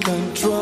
敢装。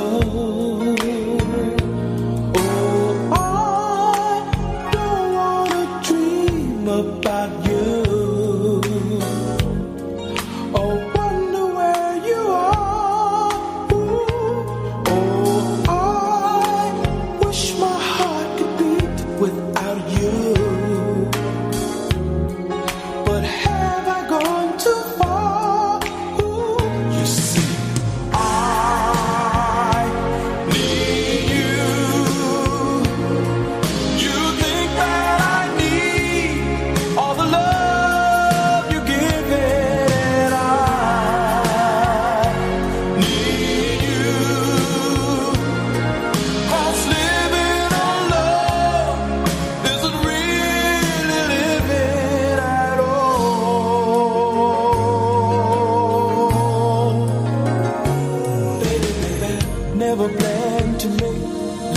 never planned to make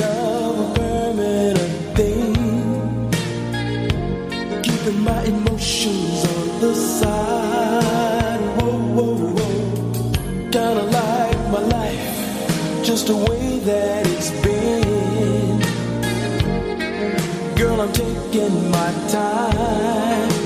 love a permanent thing. Keeping my emotions on the side. Whoa, whoa, whoa. Kinda like my life, just the way that it's been. Girl, I'm taking my time.